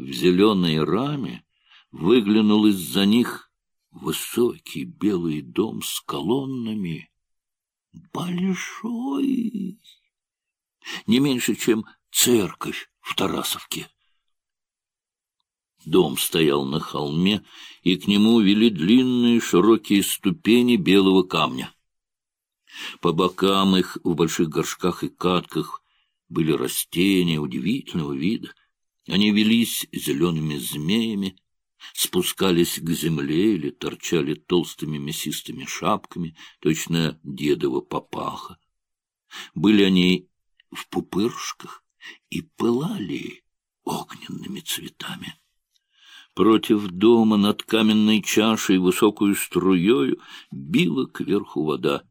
в зеленой раме выглянул из-за них высокий белый дом с колоннами. Большой! Не меньше, чем церковь в Тарасовке. Дом стоял на холме, и к нему вели длинные широкие ступени белого камня. По бокам их в больших горшках и катках были растения удивительного вида. Они велись зелеными змеями, спускались к земле или торчали толстыми мясистыми шапками, точно дедова папаха. Были они в пупырышках и пылали огненными цветами. Против дома над каменной чашей высокую струею била кверху вода.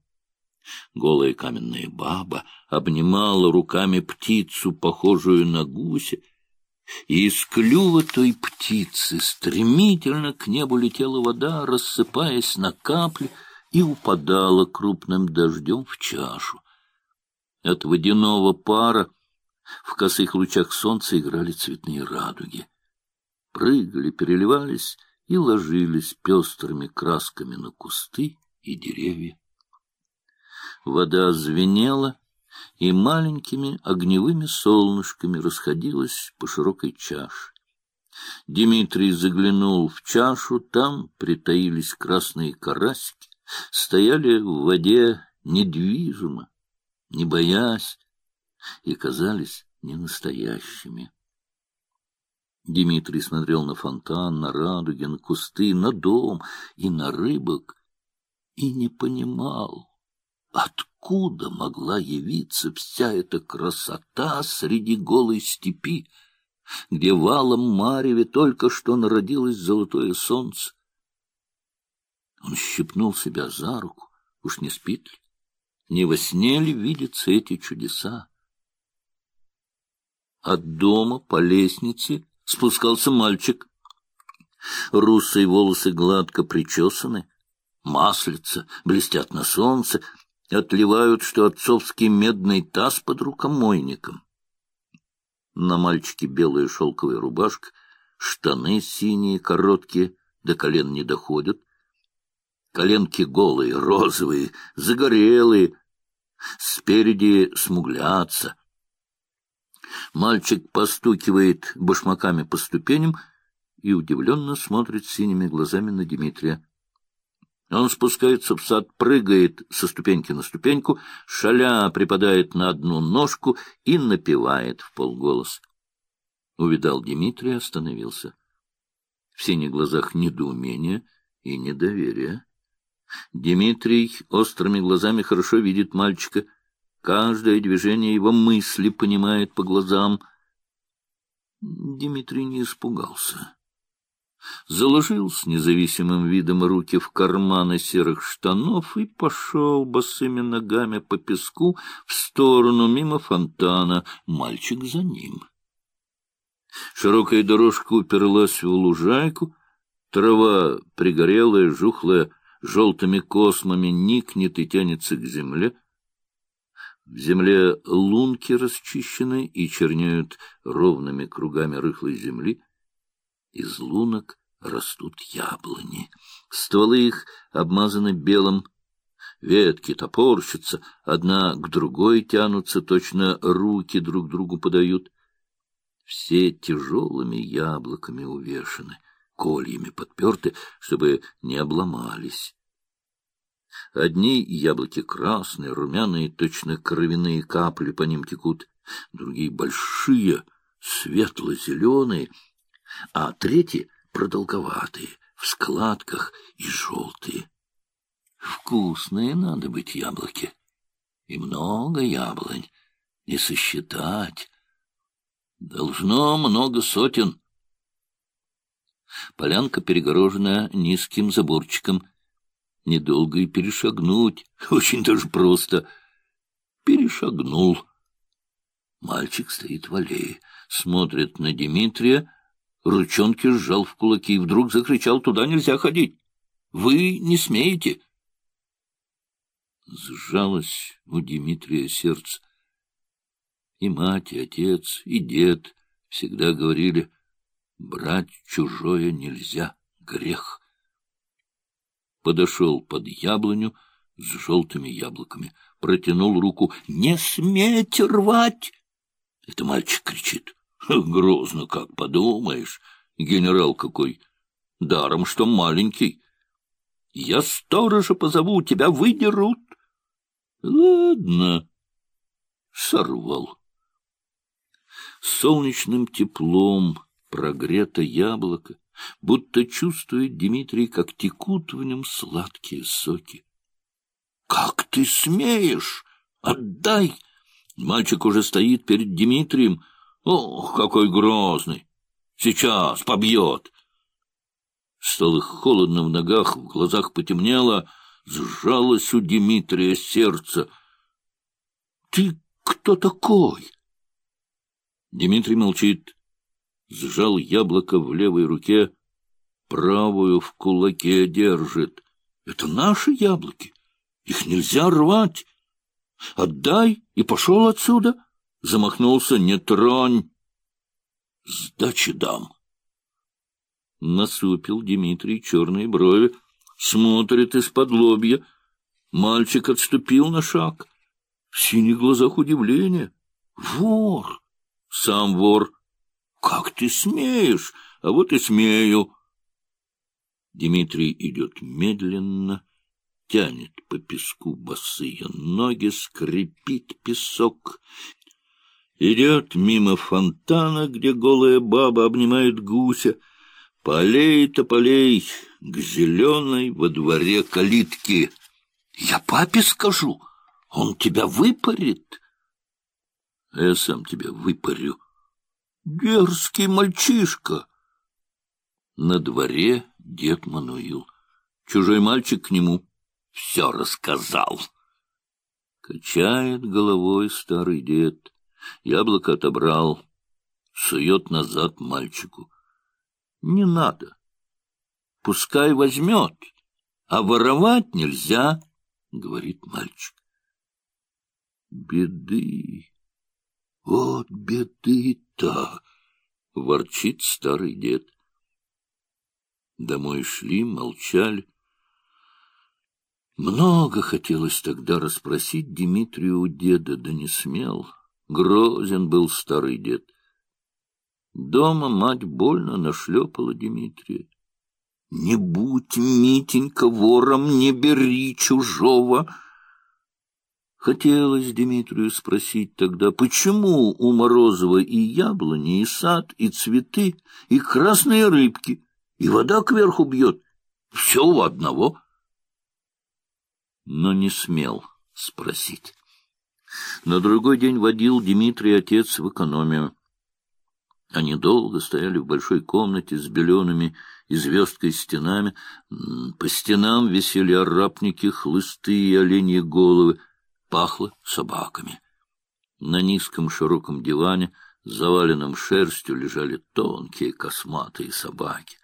Голая каменная баба обнимала руками птицу, похожую на гуся, и из клюва той птицы стремительно к небу летела вода, рассыпаясь на капли, и упадала крупным дождем в чашу. От водяного пара в косых лучах солнца играли цветные радуги. Прыгали, переливались и ложились пестрыми красками на кусты и деревья. Вода звенела и маленькими огневыми солнышками расходилась по широкой чаше. Дмитрий заглянул в чашу, там притаились красные карасики, стояли в воде недвижимо, не боясь, и казались ненастоящими. Дмитрий смотрел на фонтан, на радуги, на кусты, на дом и на рыбок и не понимал, Откуда могла явиться вся эта красота среди голой степи, где валом Мареве только что народилось золотое солнце? Он щипнул себя за руку. Уж не спит ли? Не во сне ли видятся эти чудеса? От дома по лестнице спускался мальчик. Русые волосы гладко причесаны, маслица блестят на солнце, отливают, что отцовский медный таз под рукомойником. На мальчике белая шелковая рубашка, штаны синие, короткие, до колен не доходят. Коленки голые, розовые, загорелые, спереди смуглятся. Мальчик постукивает башмаками по ступеням и удивленно смотрит синими глазами на Дмитрия. Он спускается в сад, прыгает со ступеньки на ступеньку, шаля припадает на одну ножку и напевает в полголос. Увидал Дмитрий, остановился. В синих глазах недоумение и недоверие. Дмитрий острыми глазами хорошо видит мальчика. Каждое движение его мысли понимает по глазам. Дмитрий не испугался заложил с независимым видом руки в карманы серых штанов и пошел босыми ногами по песку в сторону мимо фонтана, мальчик за ним. Широкая дорожка уперлась в лужайку, трава пригорелая, жухлая, желтыми космами никнет и тянется к земле. В земле лунки расчищены и черняют ровными кругами рыхлой земли. Из лунок растут яблони. Стволы их обмазаны белым. Ветки топорщатся, одна к другой тянутся, точно руки друг другу подают. Все тяжелыми яблоками увешаны, кольями подперты, чтобы не обломались. Одни яблоки красные, румяные, точно кровяные капли по ним текут, другие большие, светло-зеленые — а третьи продолговатые, в складках и желтые. Вкусные надо быть яблоки. И много яблонь, не сосчитать. Должно много сотен. Полянка перегорожена низким заборчиком. Недолго и перешагнуть, очень даже просто. Перешагнул. Мальчик стоит в аллее, смотрит на Дмитрия, ручонки сжал в кулаки и вдруг закричал, «Туда нельзя ходить! Вы не смеете!» Сжалось у Дмитрия сердце. И мать, и отец, и дед всегда говорили, Брать чужое нельзя, грех. Подошел под яблоню с желтыми яблоками, протянул руку. «Не смейте рвать!» Это мальчик кричит. Грозно как, подумаешь, генерал какой. Даром, что маленький. Я сторожа позову, тебя выдерут. Ладно, сорвал. Солнечным теплом прогрето яблоко, будто чувствует Дмитрий, как текут в нем сладкие соки. — Как ты смеешь? Отдай! Мальчик уже стоит перед Дмитрием. Ох, какой грозный! Сейчас побьет! Стало холодно в ногах, в глазах потемнело, сжалось у Дмитрия сердце. — Ты кто такой? Дмитрий молчит, сжал яблоко в левой руке, правую в кулаке держит. Это наши яблоки, их нельзя рвать. Отдай и пошел отсюда. Замахнулся, не тронь. Сдачи дам. Насупил Дмитрий черные брови, смотрит из-под лобья. Мальчик отступил на шаг. В синих глазах удивление. Вор! Сам вор. Как ты смеешь? А вот и смею. Дмитрий идет медленно, тянет по песку босые ноги, скрипит песок. Идет мимо фонтана, где голая баба обнимает гуся. Полей к зеленой во дворе калитки. Я папе скажу, он тебя выпарит. Я сам тебя выпарю. Дерзкий мальчишка. На дворе дед Мануил. Чужой мальчик к нему все рассказал. Качает головой старый дед. Яблоко отобрал, сует назад мальчику. Не надо. Пускай возьмет, а воровать нельзя, — говорит мальчик. Беды, вот беды-то, — ворчит старый дед. Домой шли, молчали. Много хотелось тогда расспросить Дмитрию у деда, да не смел. Грозен был старый дед. Дома мать больно нашлепала Дмитрия. Не будь, Митенька, вором, не бери чужого. Хотелось Дмитрию спросить тогда, почему у Морозова и яблони, и сад, и цветы, и красные рыбки, и вода кверху бьет, все у одного — но не смел спросить. На другой день водил Дмитрий отец в экономию. Они долго стояли в большой комнате с белеными и звездкой стенами. По стенам висели арапники, хлысты и оленьи головы. Пахло собаками. На низком широком диване, заваленном шерстью, лежали тонкие косматые собаки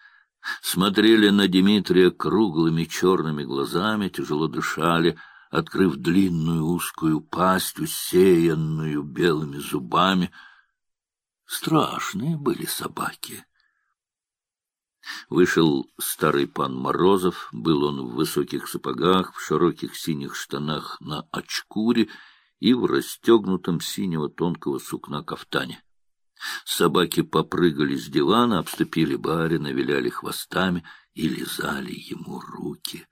смотрели на Дмитрия круглыми черными глазами, тяжело дышали, открыв длинную узкую пасть, усеянную белыми зубами. Страшные были собаки. Вышел старый пан Морозов, был он в высоких сапогах, в широких синих штанах на очкуре и в расстегнутом синего тонкого сукна кафтане. Собаки попрыгали с дивана, обступили барина, виляли хвостами и лизали ему руки.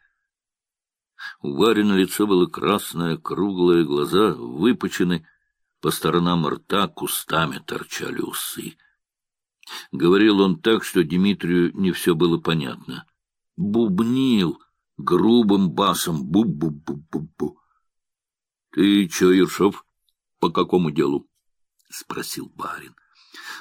У барина лицо было красное, круглое, глаза выпучены, по сторонам рта кустами торчали усы. Говорил он так, что Дмитрию не все было понятно. Бубнил грубым басом бу-бу-бу-бу-бу. — Ты че, Ершов, по какому делу? — спросил барин.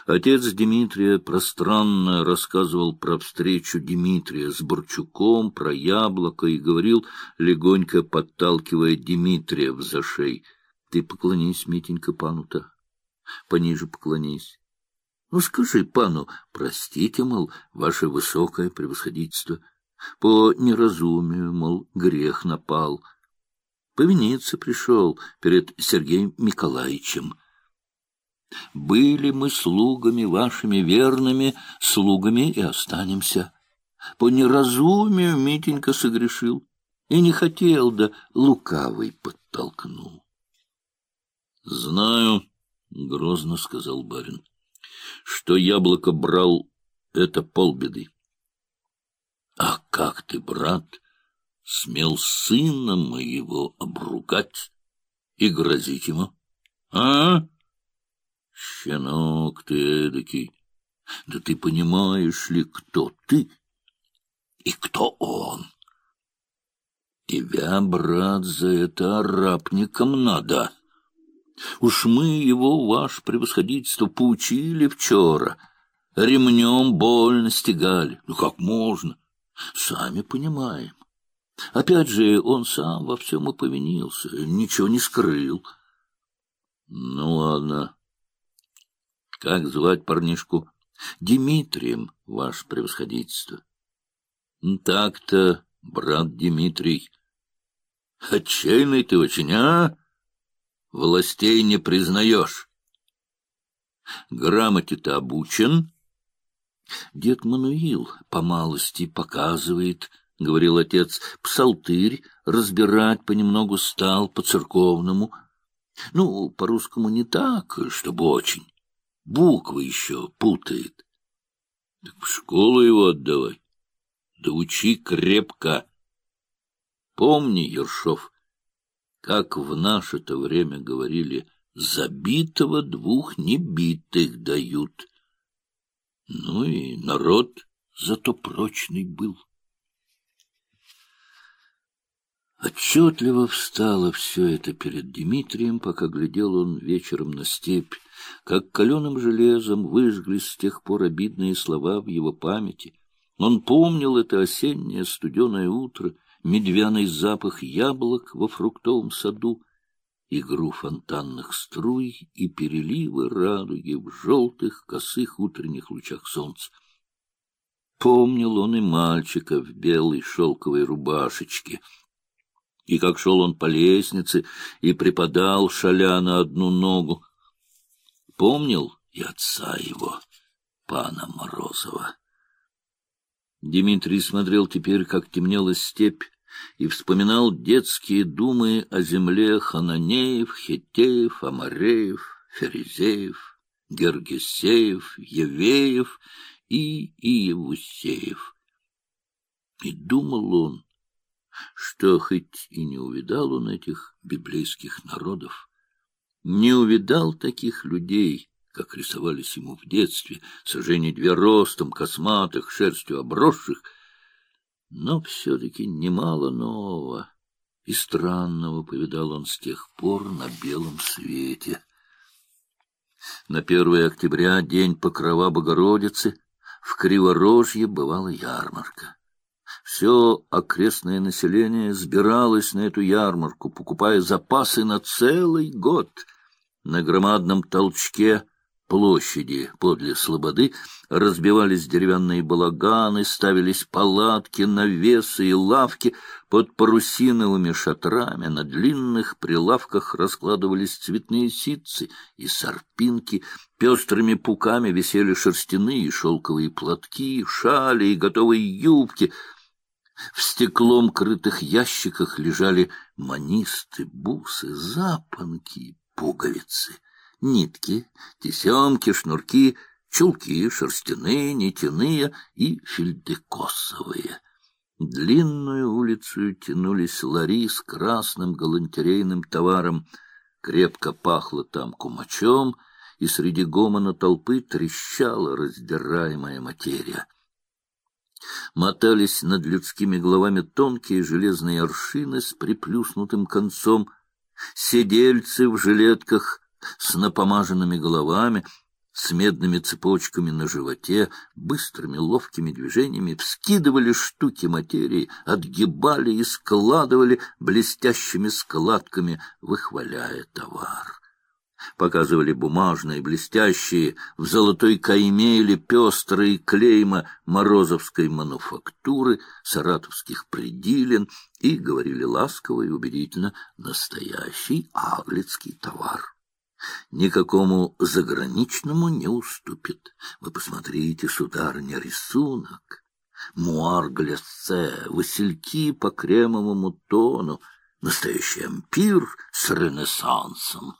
Отец Дмитрия пространно рассказывал про встречу Дмитрия с Борчуком, про яблоко и говорил, легонько подталкивая Дмитрия в зашей. — Ты поклонись, Митенька, пану-то. Пониже поклонись. Ну, скажи пану, простите, мол, ваше высокое превосходительство. По неразумию, мол, грех напал. Повиниться пришел перед Сергеем Николаевичем. Были мы слугами вашими верными, слугами и останемся. По неразумию Митенька согрешил и не хотел, да лукавый подтолкнул. — Знаю, — грозно сказал барин, — что яблоко брал — это полбеды. — А как ты, брат, смел сына моего обругать и грозить ему? А? Щенок ты эдакий. Да ты понимаешь ли, кто ты и кто он? Тебя, брат, за это арабником надо. Уж мы его, ваше превосходительство, поучили вчера. Ремнем больно стегали. Ну, как можно? Сами понимаем. Опять же, он сам во всем и повинился, ничего не скрыл. Ну, ладно. Как звать парнишку? Дмитрием, ваше превосходительство. Так-то, брат Дмитрий. Отчаянный ты очень, а? Властей не признаешь. Грамоте-то обучен. Дед Мануил по малости показывает, — говорил отец, — псалтырь разбирать понемногу стал по-церковному. Ну, по-русскому не так, чтобы очень. Буквы еще путает. Так в школу его отдавай. Да учи крепко. Помни, Ершов, как в наше-то время говорили, забитого двух небитых дают. Ну и народ зато прочный был. Отчетливо встало все это перед Дмитрием, пока глядел он вечером на степь, как каленым железом выжглись с тех пор обидные слова в его памяти. Он помнил это осеннее студеное утро, медвяный запах яблок во фруктовом саду, игру фонтанных струй и переливы радуги в желтых косых утренних лучах солнца. Помнил он и мальчика в белой шелковой рубашечке — и как шел он по лестнице и припадал, шаля на одну ногу. Помнил и отца его, пана Морозова. Дмитрий смотрел теперь, как темнела степь, и вспоминал детские думы о земле Хананеев, Хетеев, Амареев, Ферезеев, Гергесеев, Евеев и Иевусеев. И думал он, что хоть и не увидал он этих библейских народов, не увидал таких людей, как рисовались ему в детстве, сожжение две ростом, косматых, шерстью обросших, но все-таки немало нового и странного повидал он с тех пор на белом свете. На 1 октября, день Покрова Богородицы, в Криворожье бывала ярмарка. Все окрестное население сбиралось на эту ярмарку, покупая запасы на целый год. На громадном толчке площади подле Слободы разбивались деревянные балаганы, ставились палатки, навесы и лавки под парусиновыми шатрами. На длинных прилавках раскладывались цветные ситцы и сарпинки, пестрыми пуками висели шерстяные и шелковые платки, шали и готовые юбки — в стеклом крытых ящиках лежали манисты, бусы, запонки, пуговицы, нитки, тесемки, шнурки, чулки шерстяные, нитяные и фельдекосовые. Длинную улицу тянулись лари с красным галантерейным товаром. Крепко пахло там кумачом, и среди гомона толпы трещала раздираемая материя. Мотались над людскими головами тонкие железные аршины с приплюснутым концом, сидельцы в жилетках с напомаженными головами, с медными цепочками на животе, быстрыми ловкими движениями вскидывали штуки материи, отгибали и складывали блестящими складками, выхваляя товар показывали бумажные, блестящие, в золотой кайме или пестрые клейма морозовской мануфактуры, саратовских предилен и говорили ласково и убедительно «настоящий аглицкий товар». никакому заграничному не уступит. Вы посмотрите, сударыня, рисунок. Муар глясце, васильки по кремовому тону, настоящий ампир с ренессансом.